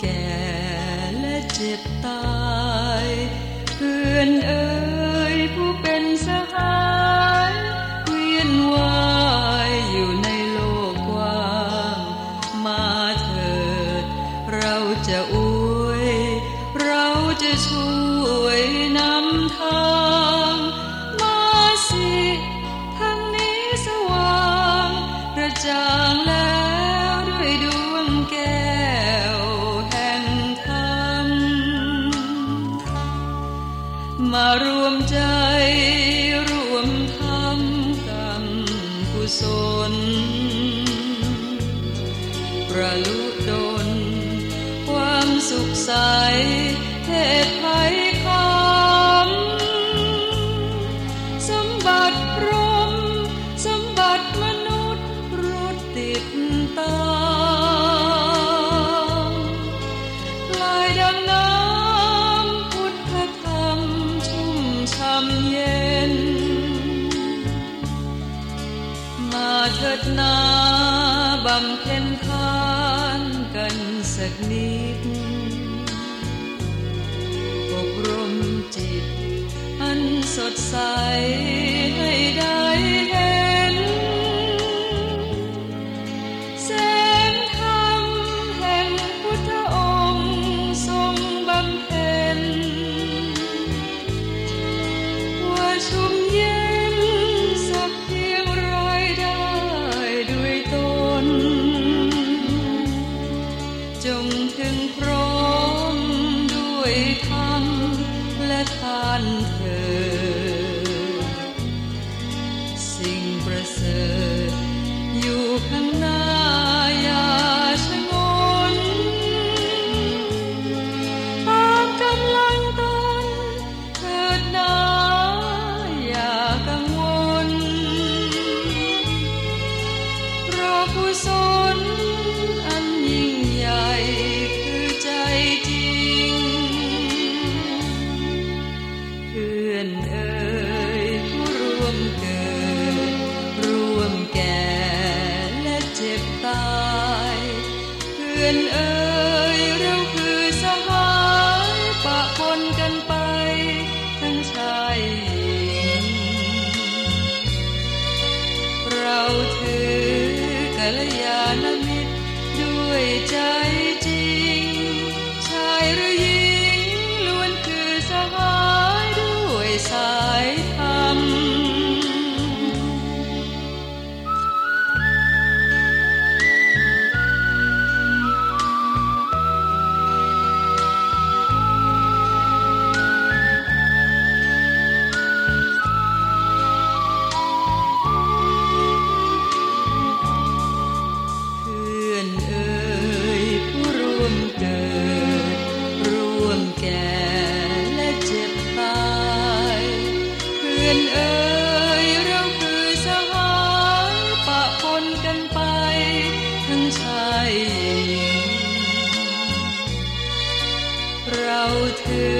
แก่และเจ็บตายเพื่อนเอ๋ยผู้เป็นสหายเวียนวายอยู่ในโลกวางมาเถิด เราจะอวย เราจะช่วยนำทางมาสิทางนี้สว่างกระจ่ มารวมใจรวมทำกรรมกุศลประลุดลความสุขใสเหตุภัย มาเถิดนาบำเพ็ญทานกันสักนิดอบรมจิต อันสดใสให้ได้เห็นแสงธรรมแห่งพุทธองค์ทรงบำเพ็ญว่าชุ่ ศลอันยิ่งใหญ่คือใจจริง เพื่อนเอ่ยผู้ร่วมเกิด ร่วมแก่และเจ็บตาย เพื่อนเอ่ย ด้ อนเอ่ยเราคือสหายปะปนกันไป ทั้งชายหญิงเราถือ